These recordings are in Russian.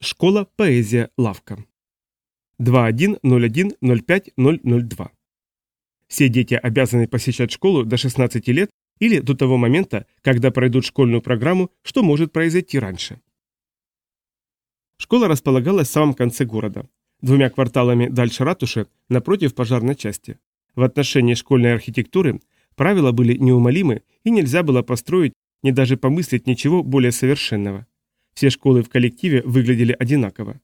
Школа, поэзия, лавка. 21.01.05.002. Все дети обязаны посещать школу до 16 лет или до того момента, когда пройдут школьную программу, что может произойти раньше. Школа располагалась в самом конце города, двумя кварталами дальше ратуши, напротив пожарной части. В отношении школьной архитектуры правила были неумолимы, и нельзя было построить, не даже помыслить ничего более совершенного. Все школы в коллективе выглядели одинаково.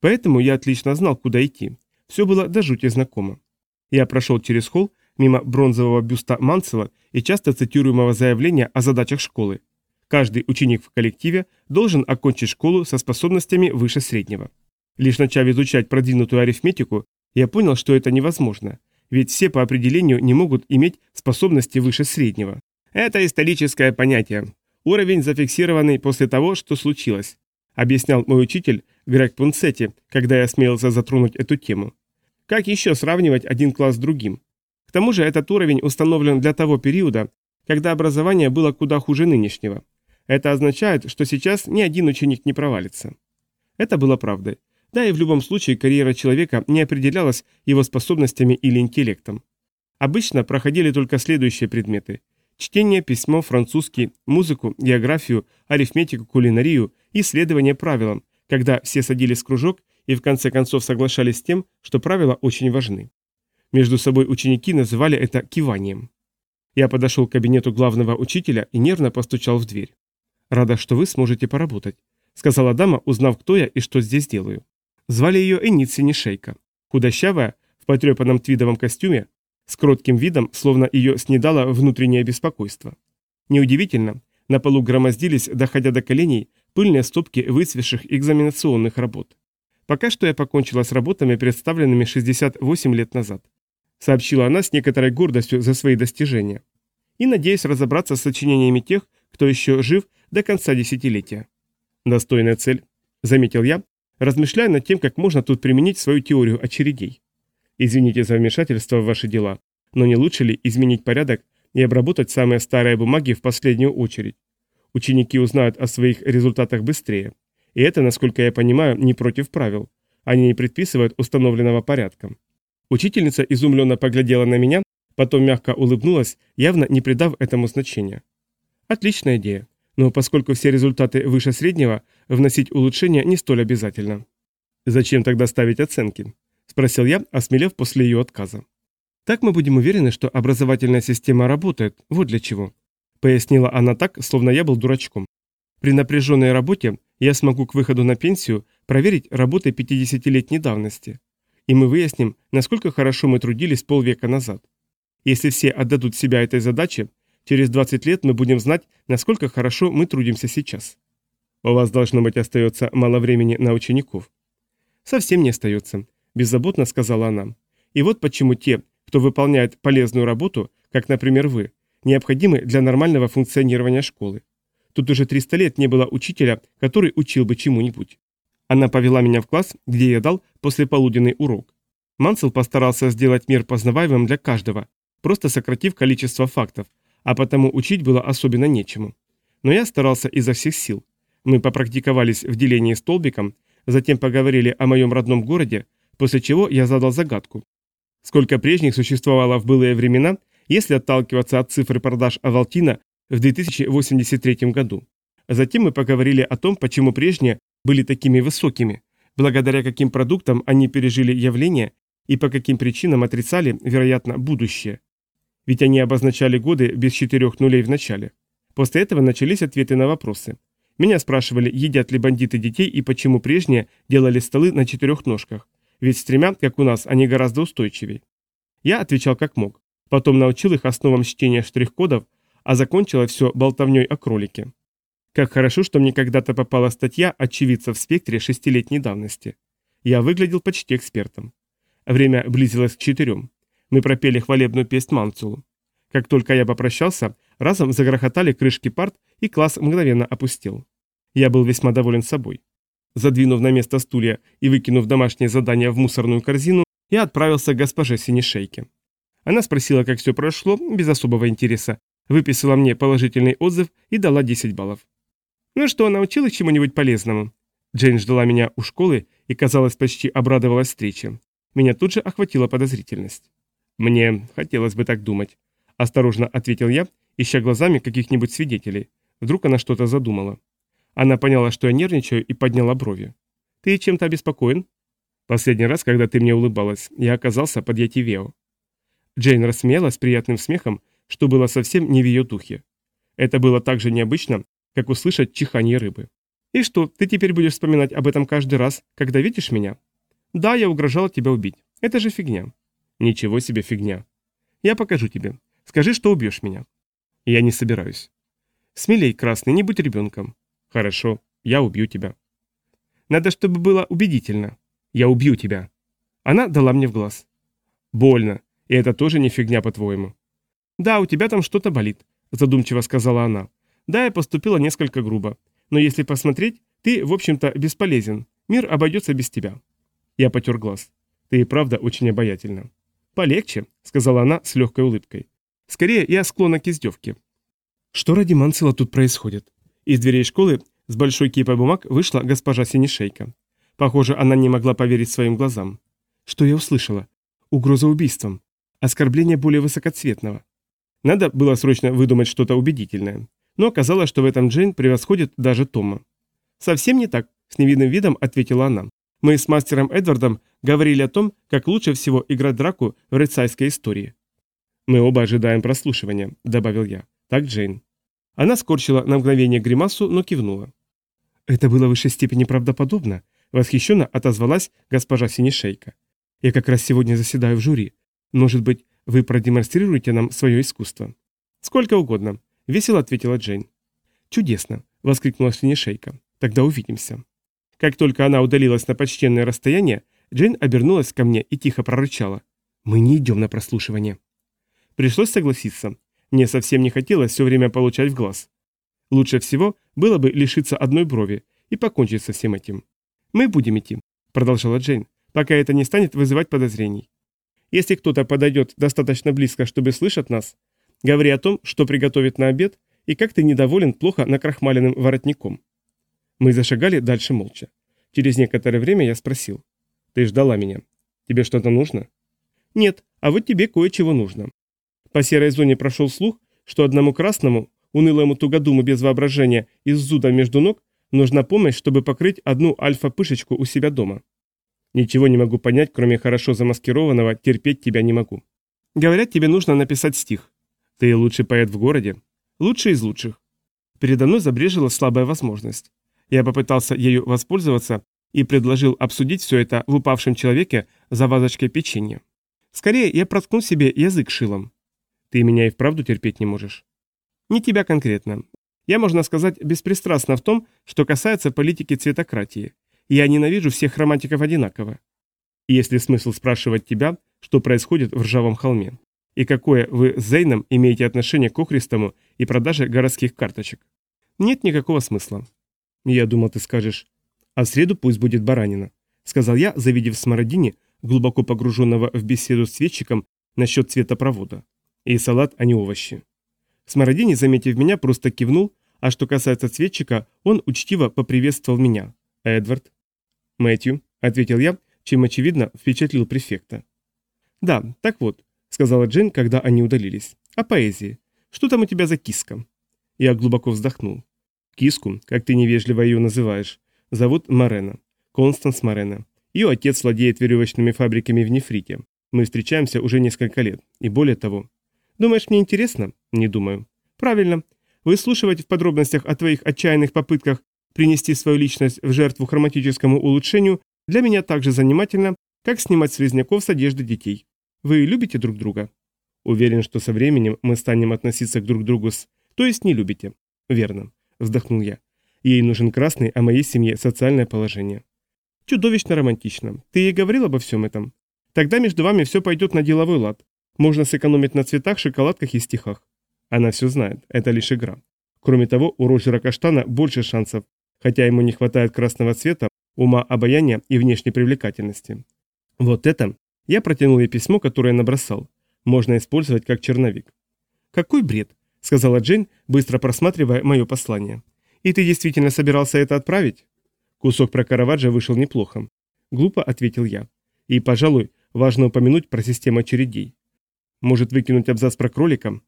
Поэтому я отлично знал, куда идти. Все было до жути знакомо. Я прошел через холл, мимо бронзового бюста Манцева и часто цитируемого заявления о задачах школы. Каждый ученик в коллективе должен окончить школу со способностями выше среднего. Лишь начав изучать продвинутую арифметику, я понял, что это невозможно, ведь все по определению не могут иметь способности выше среднего. Это историческое понятие, Уровень зафиксированный после того, что случилось, объяснял мой учитель Грег Пунцетти, когда я смелился затронуть эту тему. Как еще сравнивать один класс с другим? К тому же этот уровень установлен для того периода, когда образование было куда хуже нынешнего. Это означает, что сейчас ни один ученик не провалится. Это было правдой. Да и в любом случае карьера человека не определялась его способностями или интеллектом. Обычно проходили только следующие предметы Чтение, письмо, французский, музыку, географию, арифметику, кулинарию и следование правилам, когда все садились в кружок и в конце концов соглашались с тем, что правила очень важны. Между собой ученики называли это киванием. Я подошел к кабинету главного учителя и нервно постучал в дверь. «Рада, что вы сможете поработать», — сказала дама, узнав, кто я и что здесь делаю. Звали ее Эници Нишейка. Худощавая, в потрепанном твидовом костюме, с кротким видом, словно ее снедало внутреннее беспокойство. Неудивительно, на полу громоздились, доходя до коленей, пыльные стопки выцвевших экзаменационных работ. Пока что я покончила с работами, представленными 68 лет назад. Сообщила она с некоторой гордостью за свои достижения. И надеюсь разобраться с сочинениями тех, кто еще жив до конца десятилетия. Достойная цель, заметил я, размышляя над тем, как можно тут применить свою теорию очередей. Извините за вмешательство в ваши дела, но не лучше ли изменить порядок и обработать самые старые бумаги в последнюю очередь? Ученики узнают о своих результатах быстрее. И это, насколько я понимаю, не против правил. Они не предписывают установленного порядка. Учительница изумленно поглядела на меня, потом мягко улыбнулась, явно не придав этому значения. Отличная идея. Но поскольку все результаты выше среднего, вносить улучшения не столь обязательно. Зачем тогда ставить оценки? Спросил я, осмелев после ее отказа. Так мы будем уверены, что образовательная система работает, вот для чего. Пояснила она так, словно я был дурачком. При напряженной работе я смогу к выходу на пенсию проверить работы 50-летней давности. И мы выясним, насколько хорошо мы трудились полвека назад. Если все отдадут себя этой задаче, через 20 лет мы будем знать, насколько хорошо мы трудимся сейчас. У вас, должно быть, остается мало времени на учеников. Совсем не остается. – беззаботно сказала она. «И вот почему те, кто выполняет полезную работу, как, например, вы, необходимы для нормального функционирования школы. Тут уже 300 лет не было учителя, который учил бы чему-нибудь». Она повела меня в класс, где я дал послеполуденный урок. Мансел постарался сделать мир познаваемым для каждого, просто сократив количество фактов, а потому учить было особенно нечему. Но я старался изо всех сил. Мы попрактиковались в делении столбиком, затем поговорили о моем родном городе, после чего я задал загадку. Сколько прежних существовало в былые времена, если отталкиваться от цифры продаж Авалтина в 2083 году? Затем мы поговорили о том, почему прежние были такими высокими, благодаря каким продуктам они пережили явление и по каким причинам отрицали, вероятно, будущее. Ведь они обозначали годы без четырех нулей в начале. После этого начались ответы на вопросы. Меня спрашивали, едят ли бандиты детей и почему прежние делали столы на четырех ножках. Ведь с тремя, как у нас, они гораздо устойчивее. Я отвечал как мог. Потом научил их основам чтения штрих-кодов, а закончила все болтовней о кролике. Как хорошо, что мне когда-то попала статья очевидца в спектре шестилетней давности. Я выглядел почти экспертом. Время близилось к четырем. Мы пропели хвалебную песнь Манцулу. Как только я попрощался, разом загрохотали крышки парт, и класс мгновенно опустел. Я был весьма доволен собой. Задвинув на место стулья и выкинув домашнее задание в мусорную корзину, я отправился к госпоже Синишейке. Она спросила, как все прошло, без особого интереса, выписала мне положительный отзыв и дала 10 баллов. «Ну что, научилась чему-нибудь полезному?» Джейн ждала меня у школы и, казалось, почти обрадовалась встрече. Меня тут же охватила подозрительность. «Мне хотелось бы так думать», – осторожно ответил я, ища глазами каких-нибудь свидетелей. Вдруг она что-то задумала. Она поняла, что я нервничаю, и подняла брови. «Ты чем-то обеспокоен?» «Последний раз, когда ты мне улыбалась, я оказался под Ятивео». Джейн рассмеялась приятным смехом, что было совсем не в ее духе. Это было так же необычно, как услышать чиханье рыбы. «И что, ты теперь будешь вспоминать об этом каждый раз, когда видишь меня?» «Да, я угрожала тебя убить. Это же фигня». «Ничего себе фигня». «Я покажу тебе. Скажи, что убьешь меня». «Я не собираюсь». «Смелей, красный, не будь ребенком». «Хорошо, я убью тебя». «Надо, чтобы было убедительно». «Я убью тебя». Она дала мне в глаз. «Больно. И это тоже не фигня, по-твоему?» «Да, у тебя там что-то болит», задумчиво сказала она. «Да, я поступила несколько грубо. Но если посмотреть, ты, в общем-то, бесполезен. Мир обойдется без тебя». Я потер глаз. «Ты и правда очень обаятельна». «Полегче», — сказала она с легкой улыбкой. «Скорее, я склонна к издевке». Что ради Мансела тут происходит? Из дверей школы с большой кипой бумаг вышла госпожа Синишейка. Похоже, она не могла поверить своим глазам. Что я услышала? Угроза убийством. Оскорбление более высокоцветного. Надо было срочно выдумать что-то убедительное но оказалось, что в этом Джейн превосходит даже Тома. «Совсем не так», — с невидным видом ответила она. «Мы с мастером Эдвардом говорили о том, как лучше всего играть драку в рыцарской истории». «Мы оба ожидаем прослушивания», — добавил я. «Так, Джейн». Она скорчила на мгновение гримасу, но кивнула. «Это было в высшей степени правдоподобно», — восхищенно отозвалась госпожа Синишейка. «Я как раз сегодня заседаю в жюри. Может быть, вы продемонстрируете нам свое искусство?» «Сколько угодно», — весело ответила Джейн. «Чудесно!» — воскликнула Свинишейка. «Тогда увидимся». Как только она удалилась на почтенное расстояние, Джейн обернулась ко мне и тихо прорычала. «Мы не идем на прослушивание». Пришлось согласиться. Мне совсем не хотелось все время получать в глаз. Лучше всего было бы лишиться одной брови и покончить со всем этим. «Мы будем идти», — продолжала Джейн, «пока это не станет вызывать подозрений. Если кто-то подойдет достаточно близко, чтобы слышать нас, Говори о том, что приготовить на обед, и как ты недоволен плохо накрахмаленным воротником. Мы зашагали дальше молча. Через некоторое время я спросил. Ты ждала меня. Тебе что-то нужно? Нет, а вот тебе кое-чего нужно. По серой зоне прошел слух, что одному красному, унылому тугодуму без воображения из зуда между ног, нужна помощь, чтобы покрыть одну альфа-пышечку у себя дома. Ничего не могу понять, кроме хорошо замаскированного «терпеть тебя не могу». Говорят, тебе нужно написать стих. Ты лучший поэт в городе? Лучший из лучших. Передо мной забрежила слабая возможность. Я попытался ею воспользоваться и предложил обсудить все это в упавшем человеке за вазочкой печенья. Скорее, я проткну себе язык шилом. Ты меня и вправду терпеть не можешь. Не тебя конкретно. Я, можно сказать, беспристрастна в том, что касается политики цветократии. Я ненавижу всех романтиков одинаково. И есть ли смысл спрашивать тебя, что происходит в ржавом холме? И какое вы с Зейном имеете отношение к Охристому и продаже городских карточек? Нет никакого смысла. Я думал, ты скажешь. А в среду пусть будет баранина, сказал я, завидев Смородини, глубоко погруженного в беседу с светчиком насчет цвета провода. И салат, а не овощи. Смородини, заметив меня, просто кивнул, а что касается цветчика, он учтиво поприветствовал меня. Эдвард. Мэтью, ответил я, чем, очевидно, впечатлил префекта. Да, так вот, сказала Джен, когда они удалились. «О поэзии. Что там у тебя за киска?» Я глубоко вздохнул. Киску, как ты невежливо ее называешь, зовут Марена. Констанс Марена. Ее отец владеет веревочными фабриками в Нефрите. Мы встречаемся уже несколько лет. И более того. Думаешь, мне интересно? Не думаю. Правильно. Выслушивать в подробностях о твоих отчаянных попытках принести свою личность в жертву хроматическому улучшению для меня так же занимательно, как снимать слизняков с одежды детей. Вы любите друг друга? Уверен, что со временем мы станем относиться к друг другу с... То есть не любите. Верно. Вздохнул я. Ей нужен красный, а моей семье социальное положение. Чудовищно романтично. Ты ей говорил обо всем этом? Тогда между вами все пойдет на деловой лад. Можно сэкономить на цветах, шоколадках и стихах. Она все знает. Это лишь игра. Кроме того, у Роджера Каштана больше шансов, хотя ему не хватает красного цвета, ума, обаяния и внешней привлекательности. Вот это я протянул ей письмо, которое набросал. Можно использовать как черновик. «Какой бред!» — сказала Джейн, быстро просматривая мое послание. «И ты действительно собирался это отправить?» Кусок про Караваджо вышел неплохо. Глупо ответил я. И, пожалуй, важно упомянуть про систему очередей. Может выкинуть абзац про кролика?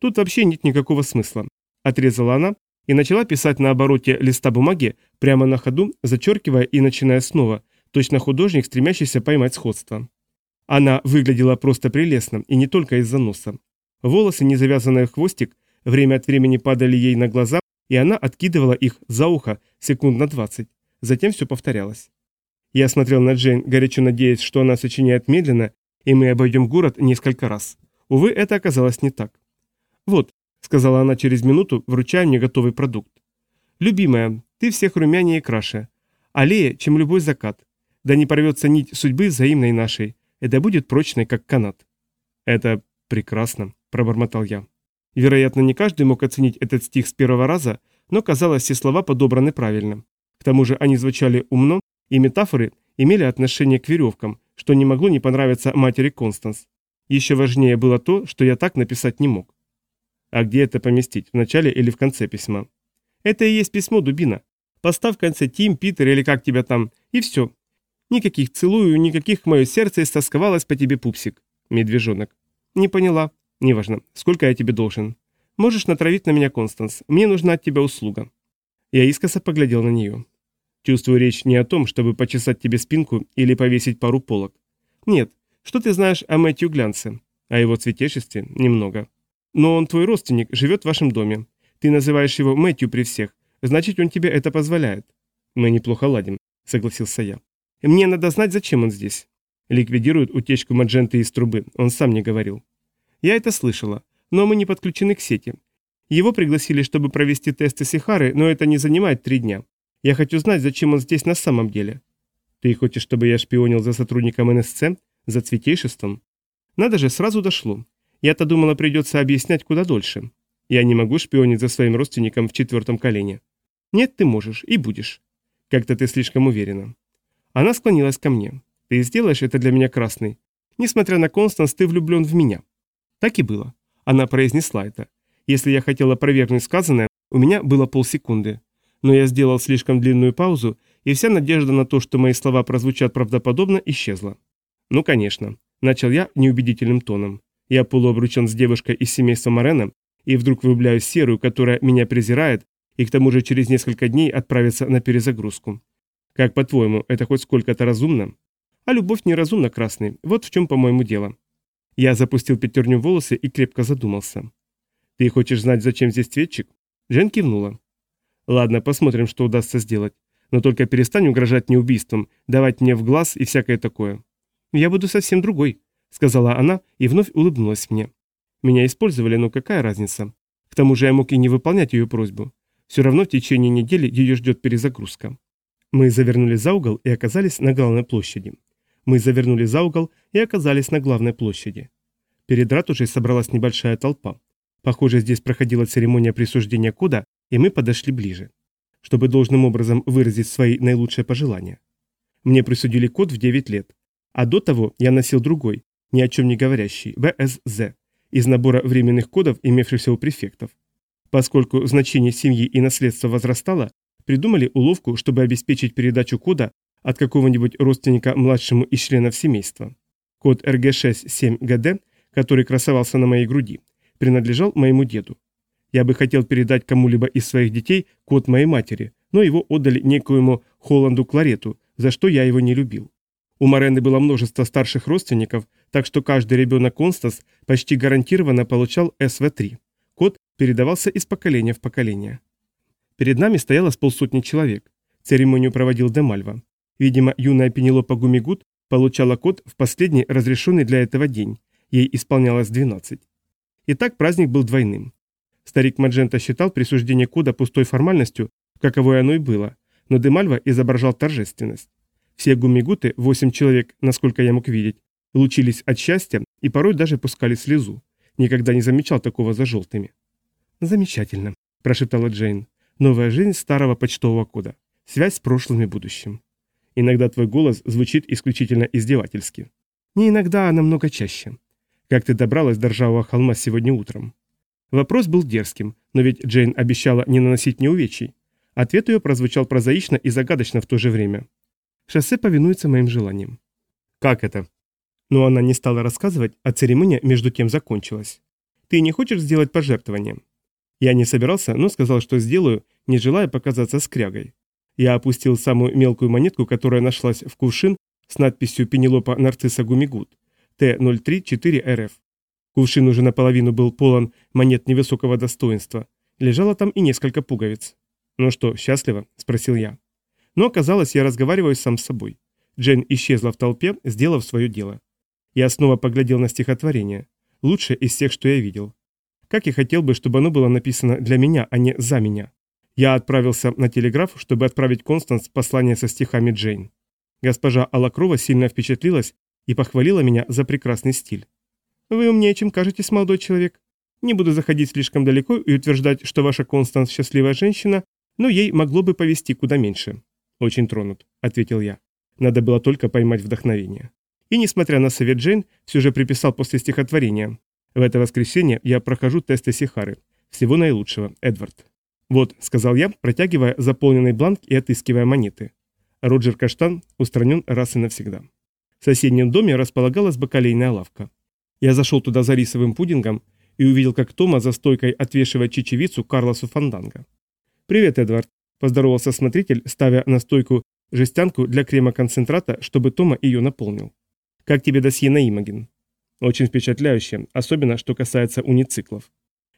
Тут вообще нет никакого смысла. Отрезала она и начала писать на обороте листа бумаги прямо на ходу, зачеркивая и начиная снова, точно художник, стремящийся поймать сходство. Она выглядела просто прелестно, и не только из-за носа. Волосы, не завязанные в хвостик, время от времени падали ей на глаза, и она откидывала их за ухо секунд на двадцать. Затем все повторялось. Я смотрел на Джейн, горячо надеясь, что она сочиняет медленно, и мы обойдем город несколько раз. Увы, это оказалось не так. «Вот», — сказала она через минуту, вручая мне готовый продукт. «Любимая, ты всех румянее и краше. Аллея, чем любой закат. Да не порвется нить судьбы взаимной нашей. Это будет прочной, как канат». «Это прекрасно», — пробормотал я. Вероятно, не каждый мог оценить этот стих с первого раза, но, казалось, все слова подобраны правильно. К тому же они звучали умно, и метафоры имели отношение к веревкам, что не могло не понравиться матери Констанс. Еще важнее было то, что я так написать не мог. А где это поместить, в начале или в конце письма? Это и есть письмо, дубина. Поставь в конце Тим, Питер или как тебя там, и все. Никаких целую, никаких мое сердце истосковалось по тебе, пупсик. Медвежонок. Не поняла. Неважно. Сколько я тебе должен? Можешь натравить на меня, Констанс. Мне нужна от тебя услуга. Я искоса поглядел на нее. Чувствую речь не о том, чтобы почесать тебе спинку или повесить пару полок. Нет, что ты знаешь о Мэтью Глянце? О его цветешестве? Немного. Но он твой родственник, живет в вашем доме. Ты называешь его Мэтью при всех, значит, он тебе это позволяет. Мы неплохо ладим, согласился я. Мне надо знать, зачем он здесь. Ликвидирует утечку мадженты из трубы, он сам не говорил. Я это слышала, но мы не подключены к сети. Его пригласили, чтобы провести тесты Сихары, но это не занимает три дня. Я хочу знать, зачем он здесь на самом деле. Ты хочешь, чтобы я шпионил за сотрудником НСЦ? За цветейшеством? Надо же, сразу дошло. Я-то думала, придется объяснять куда дольше. Я не могу шпионить за своим родственником в четвертом колене. Нет, ты можешь и будешь. Как-то ты слишком уверена. Она склонилась ко мне. Ты сделаешь это для меня, Красный. Несмотря на Констанс, ты влюблен в меня. Так и было. Она произнесла это. Если я хотела опровергнуть сказанное, у меня было полсекунды но я сделал слишком длинную паузу, и вся надежда на то, что мои слова прозвучат правдоподобно, исчезла. Ну, конечно. Начал я неубедительным тоном. Я полуобручен с девушкой из семейства Морена, и вдруг влюбляюсь серую, которая меня презирает, и к тому же через несколько дней отправится на перезагрузку. Как по-твоему, это хоть сколько-то разумно? А любовь неразумна, Красный, вот в чем, по-моему, дело. Я запустил пятерню волосы и крепко задумался. Ты хочешь знать, зачем здесь цветчик? Жен кивнула. Ладно, посмотрим, что удастся сделать. Но только перестань угрожать мне убийством, давать мне в глаз и всякое такое. Я буду совсем другой, сказала она и вновь улыбнулась мне. Меня использовали, но какая разница? К тому же я мог и не выполнять ее просьбу. Все равно в течение недели ее ждет перезагрузка. Мы завернули за угол и оказались на главной площади. Мы завернули за угол и оказались на главной площади. Перед ратушей собралась небольшая толпа. Похоже, здесь проходила церемония присуждения кода и мы подошли ближе, чтобы должным образом выразить свои наилучшие пожелания. Мне присудили код в 9 лет, а до того я носил другой, ни о чем не говорящий, ВСЗ, из набора временных кодов, имевшихся у префектов. Поскольку значение семьи и наследства возрастало, придумали уловку, чтобы обеспечить передачу кода от какого-нибудь родственника младшему из членов семейства. Код РГ-6-7ГД, который красовался на моей груди, принадлежал моему деду. Я бы хотел передать кому-либо из своих детей код моей матери, но его отдали некоему Холланду Кларету, за что я его не любил. У Морены было множество старших родственников, так что каждый ребенок Констас почти гарантированно получал СВ-3. Код передавался из поколения в поколение. Перед нами стояло с полсотни человек. Церемонию проводил Демальва. Видимо, юная Пенелопа Гумигут получала код в последний разрешенный для этого день. Ей исполнялось 12. Итак, праздник был двойным. Старик Маджента считал присуждение кода пустой формальностью, каковой оно и было, но Демальва изображал торжественность. Все гумигуты, восемь человек, насколько я мог видеть, лучились от счастья и порой даже пускали слезу. Никогда не замечал такого за желтыми. «Замечательно», – прошептала Джейн. «Новая жизнь старого почтового кода. Связь с прошлым и будущим. Иногда твой голос звучит исключительно издевательски. Не иногда, а намного чаще. Как ты добралась до ржавого холма сегодня утром?» Вопрос был дерзким, но ведь Джейн обещала не наносить мне увечий. Ответ ее прозвучал прозаично и загадочно в то же время. Шоссе повинуется моим желаниям. Как это? Но она не стала рассказывать, а церемония между тем закончилась. Ты не хочешь сделать пожертвование? Я не собирался, но сказал, что сделаю, не желая показаться скрягой. Я опустил самую мелкую монетку, которая нашлась в кувшин с надписью «Пенелопа нарцисса Гумигут» Т-034РФ. Кувшин уже наполовину был полон монет невысокого достоинства. Лежало там и несколько пуговиц. «Ну что, счастливо?» – спросил я. Но оказалось, я разговариваю сам с собой. Джейн исчезла в толпе, сделав свое дело. Я снова поглядел на стихотворение. Лучшее из всех, что я видел. Как я хотел бы, чтобы оно было написано для меня, а не за меня. Я отправился на телеграф, чтобы отправить Констанс послание со стихами Джейн. Госпожа Алакрова сильно впечатлилась и похвалила меня за прекрасный стиль. «Вы умнее, чем кажетесь, молодой человек. Не буду заходить слишком далеко и утверждать, что ваша Констанс счастливая женщина, но ей могло бы повести куда меньше». «Очень тронут», — ответил я. Надо было только поймать вдохновение. И, несмотря на совет Джейн, все же приписал после стихотворения. В это воскресенье я прохожу тесты Сихары. Всего наилучшего, Эдвард. «Вот», — сказал я, протягивая заполненный бланк и отыскивая монеты. Роджер Каштан устранен раз и навсегда. В соседнем доме располагалась бакалейная лавка. Я зашел туда за рисовым пудингом и увидел, как Тома за стойкой отвешивает чечевицу Карлосу Фанданго. «Привет, Эдвард», – поздоровался смотритель, ставя на стойку жестянку для крема-концентрата, чтобы Тома ее наполнил. «Как тебе досье на Имаген?» «Очень впечатляюще, особенно что касается унициклов».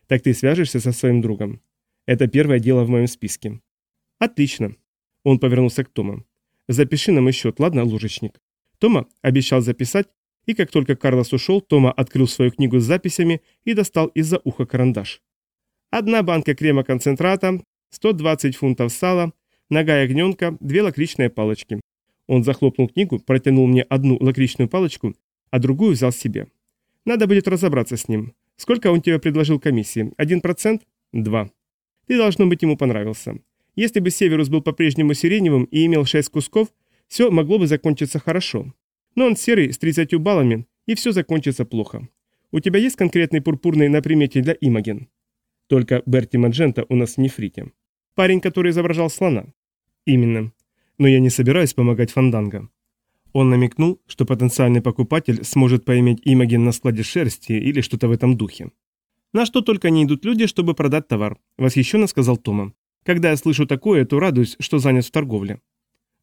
«Так ты свяжешься со своим другом?» «Это первое дело в моем списке». «Отлично». Он повернулся к Тома. «Запиши нам счет, ладно, ложечник?» Тома обещал записать, и как только Карлос ушел, Тома открыл свою книгу с записями и достал из-за уха карандаш. Одна банка крема-концентрата, 120 фунтов сала, нога ягненка, две лакричные палочки. Он захлопнул книгу, протянул мне одну лакричную палочку, а другую взял себе. Надо будет разобраться с ним. Сколько он тебе предложил комиссии? Один процент? Два. Ты, должно быть, ему понравился. Если бы Северус был по-прежнему сиреневым и имел шесть кусков, все могло бы закончиться хорошо. Но он серый, с 30 баллами, и все закончится плохо. У тебя есть конкретный пурпурный на примете для Имаген? Только Берти Маджента у нас в нефрите. Парень, который изображал слона. Именно. Но я не собираюсь помогать Фанданго. Он намекнул, что потенциальный покупатель сможет поиметь Имаген на складе шерсти или что-то в этом духе. На что только не идут люди, чтобы продать товар, восхищенно сказал Тома. Когда я слышу такое, то радуюсь, что занят в торговле.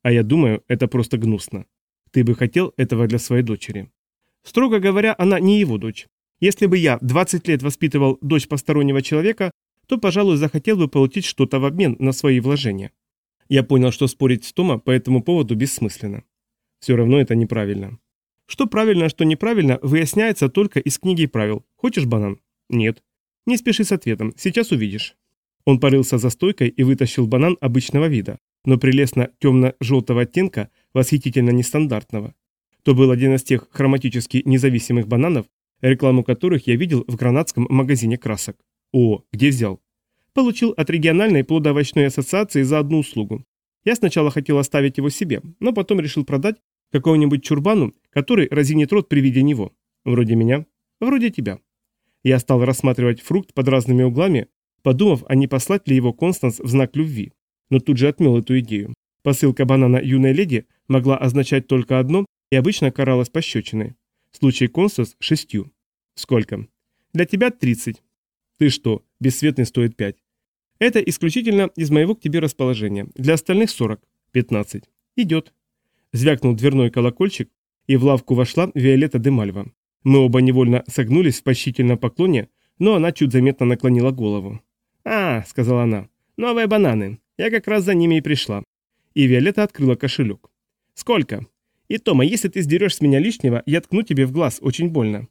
А я думаю, это просто гнусно. Ты бы хотел этого для своей дочери. Строго говоря, она не его дочь. Если бы я 20 лет воспитывал дочь постороннего человека, то, пожалуй, захотел бы получить что-то в обмен на свои вложения. Я понял, что спорить с Тома по этому поводу бессмысленно. Все равно это неправильно. Что правильно, что неправильно, выясняется только из книги правил. Хочешь банан? Нет. Не спеши с ответом, сейчас увидишь. Он порылся за стойкой и вытащил банан обычного вида, но прелестно темно-желтого оттенка, восхитительно нестандартного. То был один из тех хроматически независимых бананов, рекламу которых я видел в гранадском магазине красок. О, где взял? Получил от региональной плодоовощной ассоциации за одну услугу. Я сначала хотел оставить его себе, но потом решил продать какому-нибудь чурбану, который разинет рот при виде него. Вроде меня, вроде тебя. Я стал рассматривать фрукт под разными углами, подумав, а не послать ли его Констанс в знак любви, но тут же отмел эту идею. Посылка банана юной леди могла означать только одно и обычно каралась пощечиной. В случае Констанс – шестью. Сколько? Для тебя 30. Ты что, бесцветный стоит 5. Это исключительно из моего к тебе расположения. Для остальных 40. 15. Идет. Звякнул дверной колокольчик, и в лавку вошла Виолетта де Мальва. Мы оба невольно согнулись в почтительном поклоне, но она чуть заметно наклонила голову. «А», — сказала она, — «новые бананы. Я как раз за ними и пришла». И Виолетта открыла кошелек. «Сколько?» «И, Тома, если ты сдерешь с меня лишнего, я ткну тебе в глаз, очень больно».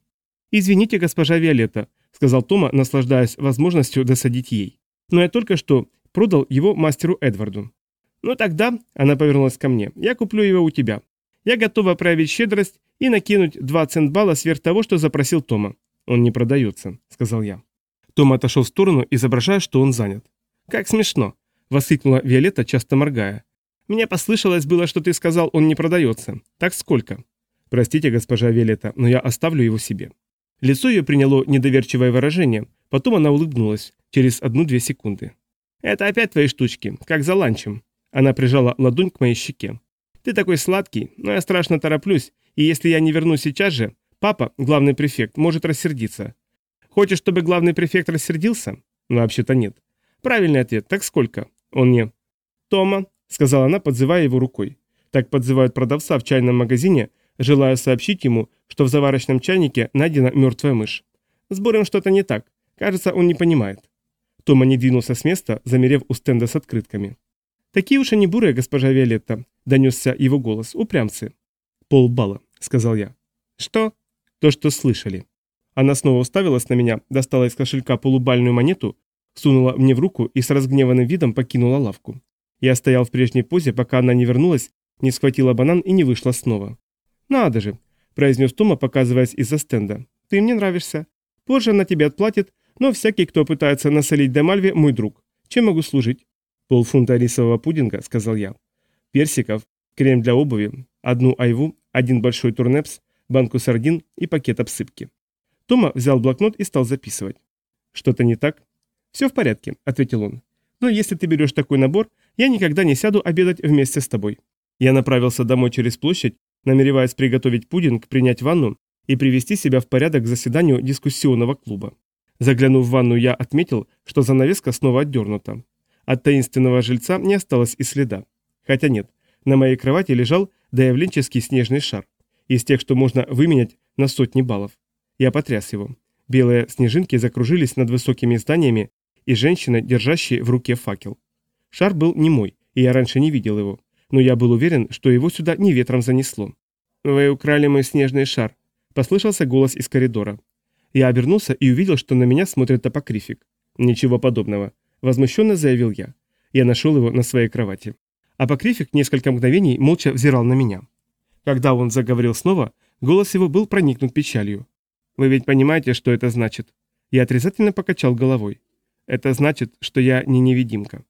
«Извините, госпожа Виолетта», — сказал Тома, наслаждаясь возможностью досадить ей. «Но я только что продал его мастеру Эдварду». «Ну тогда», — она повернулась ко мне, — «я куплю его у тебя. Я готова проявить щедрость и накинуть два центбалла сверх того, что запросил Тома». «Он не продается», — сказал я. Том отошел в сторону, изображая, что он занят. «Как смешно!» — воскликнула Виолетта, часто моргая. «Мне послышалось было, что ты сказал, он не продается. Так сколько?» «Простите, госпожа Виолетта, но я оставлю его себе». Лицо ее приняло недоверчивое выражение, потом она улыбнулась, через одну-две секунды. «Это опять твои штучки, как за ланчем». Она прижала ладонь к моей щеке. «Ты такой сладкий, но я страшно тороплюсь, и если я не вернусь сейчас же, папа, главный префект, может рассердиться. Хочешь, чтобы главный префект рассердился? Ну, вообще-то нет. Правильный ответ, так сколько? Он не. Тома, сказала она, подзывая его рукой. Так подзывают продавца в чайном магазине, желая сообщить ему, что в заварочном чайнике найдена мертвая мышь. С Борем что-то не так. Кажется, он не понимает. Тома не двинулся с места, замерев у стенда с открытками. «Такие уж они бурые, госпожа Виолетта», — донесся его голос, — «упрямцы». «Полбалла», — сказал я. «Что?» «То, что слышали». Она снова уставилась на меня, достала из кошелька полубальную монету, сунула мне в руку и с разгневанным видом покинула лавку. Я стоял в прежней позе, пока она не вернулась, не схватила банан и не вышла снова. «Надо же», — произнес Тома, показываясь из-за стенда. «Ты мне нравишься. Позже она тебе отплатит, но всякий, кто пытается насолить Демальве, мой друг. Чем могу служить?» «Полфунта рисового пудинга», — сказал я. «Персиков, крем для обуви, одну айву, один большой турнепс, банку сардин и пакет обсыпки». Тома взял блокнот и стал записывать. «Что-то не так?» «Все в порядке», — ответил он. «Но если ты берешь такой набор, я никогда не сяду обедать вместе с тобой». Я направился домой через площадь, намереваясь приготовить пудинг, принять ванну и привести себя в порядок к заседанию дискуссионного клуба. Заглянув в ванну, я отметил, что занавеска снова отдернута. От таинственного жильца не осталось и следа. Хотя нет, на моей кровати лежал доявленческий снежный шар, из тех, что можно выменять на сотни баллов. Я потряс его. Белые снежинки закружились над высокими зданиями, и женщина, держащая в руке факел. Шар был не мой, и я раньше не видел его, но я был уверен, что его сюда не ветром занесло. «Вы украли мой снежный шар», — послышался голос из коридора. Я обернулся и увидел, что на меня смотрит апокрифик. «Ничего подобного», — возмущенно заявил я. Я нашел его на своей кровати. Апокрифик несколько мгновений молча взирал на меня. Когда он заговорил снова, голос его был проникнут печалью. «Вы ведь понимаете, что это значит?» Я отрицательно покачал головой. «Это значит, что я не невидимка».